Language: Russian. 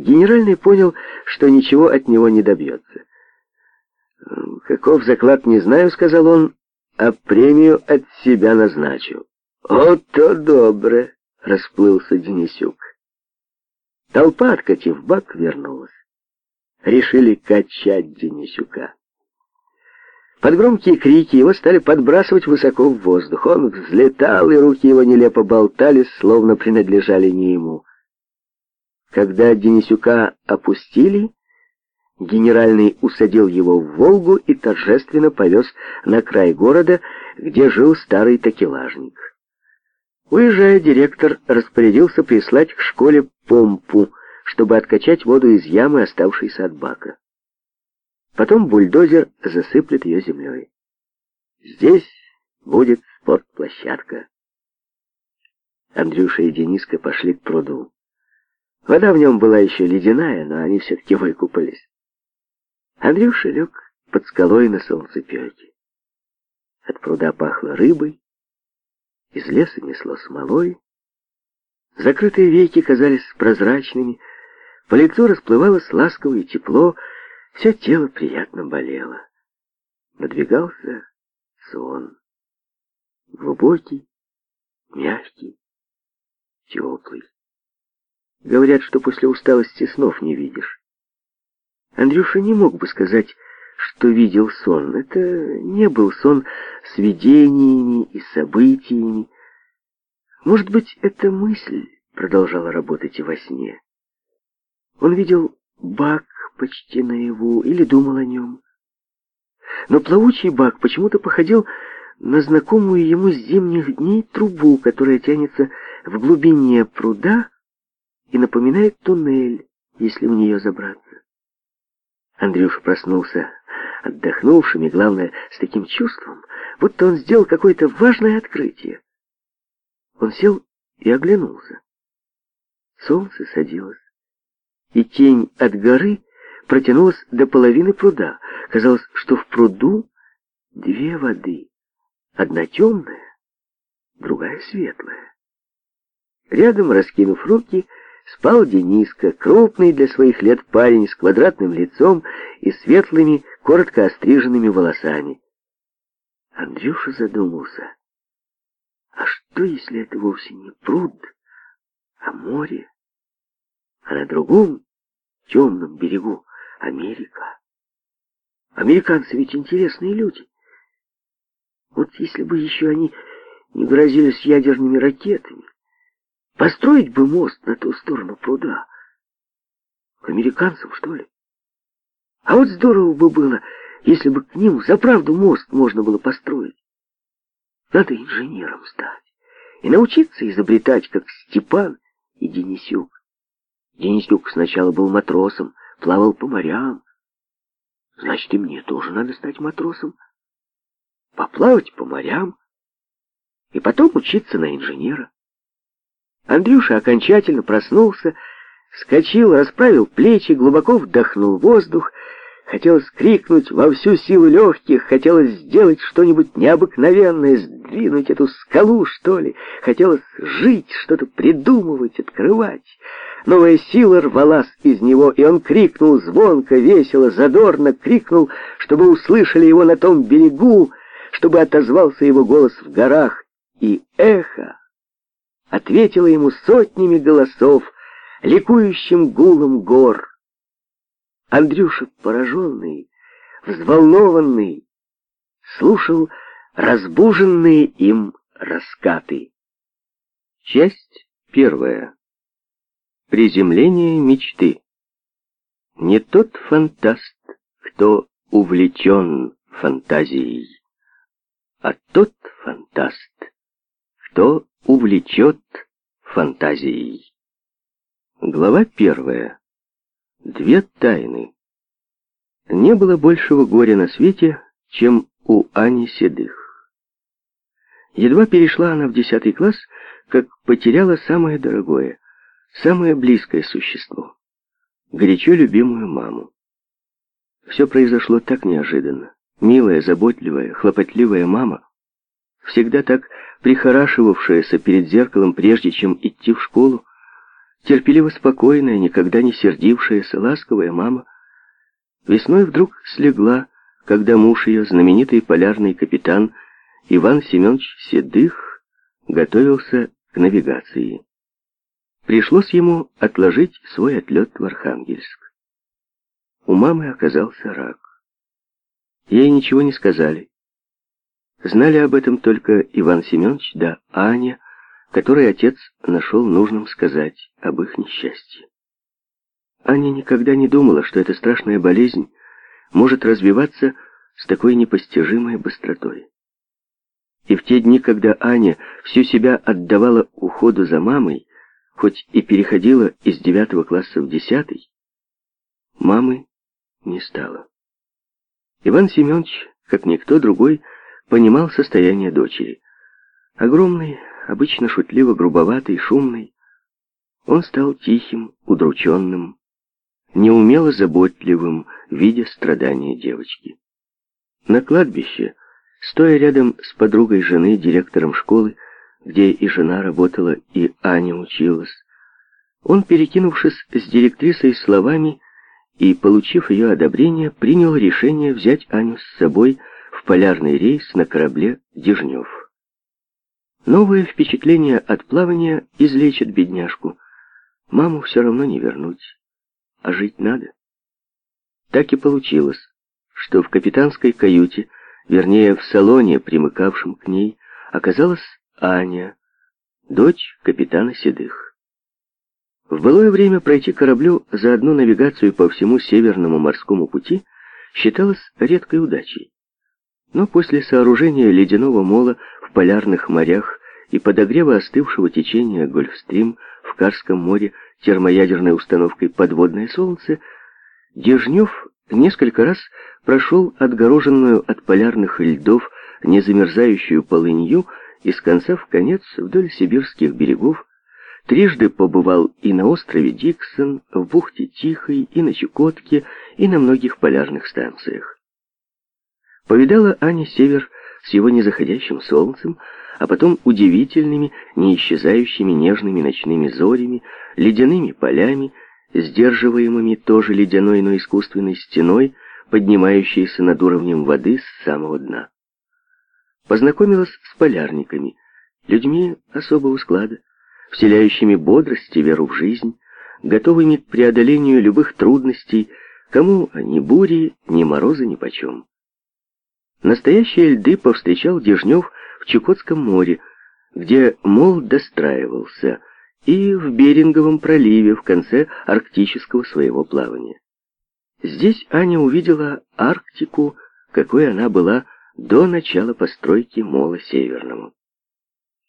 Генеральный понял, что ничего от него не добьется. «Эм, «Каков заклад, не знаю», — сказал он, — «а премию от себя назначу». «О-то доброе, — расплылся Денисюк. Толпа, откатив бак, вернулась. Решили качать Денисюка. Под громкие крики его стали подбрасывать высоко в воздух. Он взлетал, и руки его нелепо болтались, словно принадлежали не ему. Когда Денисюка опустили, генеральный усадил его в Волгу и торжественно повез на край города, где жил старый такелажник. Уезжая, директор распорядился прислать к школе помпу, чтобы откачать воду из ямы, оставшейся от бака. Потом бульдозер засыплет ее землей. Здесь будет спортплощадка. Андрюша и Дениска пошли к пруду. Вода в нем была еще ледяная, но они все-таки выкупались. Андрюша лег под скалой на солнцепеке. От пруда пахло рыбой, из леса несло смолой. Закрытые веки казались прозрачными, по лицу расплывалось ласковое тепло, все тело приятно болело. Надвигался сон. Глубокий, мягкий, теплый. Говорят, что после усталости снов не видишь. Андрюша не мог бы сказать, что видел сон. Это не был сон с видениями и событиями. Может быть, эта мысль продолжала работать и во сне. Он видел бак почти наяву или думал о нем. Но плавучий бак почему-то походил на знакомую ему с зимних дней трубу, которая тянется в глубине пруда, и напоминает туннель, если в нее забраться. Андрюша проснулся отдохнувшим и, главное, с таким чувством, будто он сделал какое-то важное открытие. Он сел и оглянулся. Солнце садилось, и тень от горы протянулась до половины пруда. Казалось, что в пруду две воды, одна темная, другая светлая. Рядом, раскинув руки, спал Дениска, крупный для своих лет парень с квадратным лицом и светлыми, коротко остриженными волосами. Андрюша задумался. А что, если это вовсе не пруд, а море? А на другом, темном берегу Америка. Американцы ведь интересные люди. Вот если бы еще они не грозились ядерными ракетами, Построить бы мост на ту сторону пруда. К американцам, что ли? А вот здорово бы было, если бы к ним за правду мост можно было построить. Надо инженером стать и научиться изобретать, как Степан и Денисюк. Денисюк сначала был матросом, плавал по морям. Значит, и мне тоже надо стать матросом. Поплавать по морям и потом учиться на инженера. Андрюша окончательно проснулся, вскочил, расправил плечи, глубоко вдохнул воздух. Хотелось крикнуть во всю силу легких, хотелось сделать что-нибудь необыкновенное, сдвинуть эту скалу, что ли. Хотелось жить, что-то придумывать, открывать. Новая сила рвалась из него, и он крикнул звонко, весело, задорно, крикнул, чтобы услышали его на том берегу, чтобы отозвался его голос в горах. И эхо ответила ему сотнями голосов, ликующим гулом гор. Андрюша, пораженный, взволнованный, слушал разбуженные им раскаты. Часть первая. Приземление мечты. Не тот фантаст, кто увлечен фантазией, а тот фантаст, кто увлечет фантазией. Глава первая. Две тайны. Не было большего горя на свете, чем у Ани Седых. Едва перешла она в десятый класс, как потеряла самое дорогое, самое близкое существо, горячо любимую маму. Все произошло так неожиданно. Милая, заботливая, хлопотливая мама всегда так прихорашивавшаяся перед зеркалом, прежде чем идти в школу, терпеливо спокойная, никогда не сердившаяся, ласковая мама, весной вдруг слегла, когда муж ее, знаменитый полярный капитан Иван Семенович Седых, готовился к навигации. Пришлось ему отложить свой отлет в Архангельск. У мамы оказался рак. Ей ничего не сказали. Знали об этом только Иван Семенович да Аня, которой отец нашел нужным сказать об их несчастье. Аня никогда не думала, что эта страшная болезнь может развиваться с такой непостижимой быстротой. И в те дни, когда Аня всю себя отдавала уходу за мамой, хоть и переходила из девятого класса в десятый, мамы не стало. Иван Семенович, как никто другой, понимал состояние дочери. Огромный, обычно шутливо грубоватый, шумный, он стал тихим, удрученным, неумело заботливым, видя страдания девочки. На кладбище, стоя рядом с подругой жены, директором школы, где и жена работала, и Аня училась, он, перекинувшись с директрисой словами и получив ее одобрение, принял решение взять Аню с собой полярный рейс на корабле Дежнев. Новые впечатления от плавания излечат бедняжку. Маму все равно не вернуть, а жить надо. Так и получилось, что в капитанской каюте, вернее, в салоне, примыкавшем к ней, оказалась Аня, дочь капитана Седых. В былое время пройти кораблю за одну навигацию по всему северному морскому пути считалось редкой удачей. Но после сооружения ледяного мола в полярных морях и подогрева остывшего течения Гольфстрим в Карском море термоядерной установкой «Подводное солнце», Дежнев несколько раз прошел отгороженную от полярных льдов незамерзающую полынью из конца в конец вдоль сибирских берегов, трижды побывал и на острове Диксон, в бухте Тихой, и на Чукотке, и на многих полярных станциях. Повидала Аня Север с его незаходящим солнцем, а потом удивительными, не исчезающими нежными ночными зорями, ледяными полями, сдерживаемыми тоже ледяной, но искусственной стеной, поднимающейся над уровнем воды с самого дна. Познакомилась с полярниками, людьми особого склада, вселяющими бодрость и веру в жизнь, готовыми к преодолению любых трудностей, кому ни бури, ни морозы нипочем. Настоящие льды повстречал Дежнев в Чукотском море, где мол достраивался, и в Беринговом проливе в конце арктического своего плавания. Здесь Аня увидела Арктику, какой она была до начала постройки мола Северному.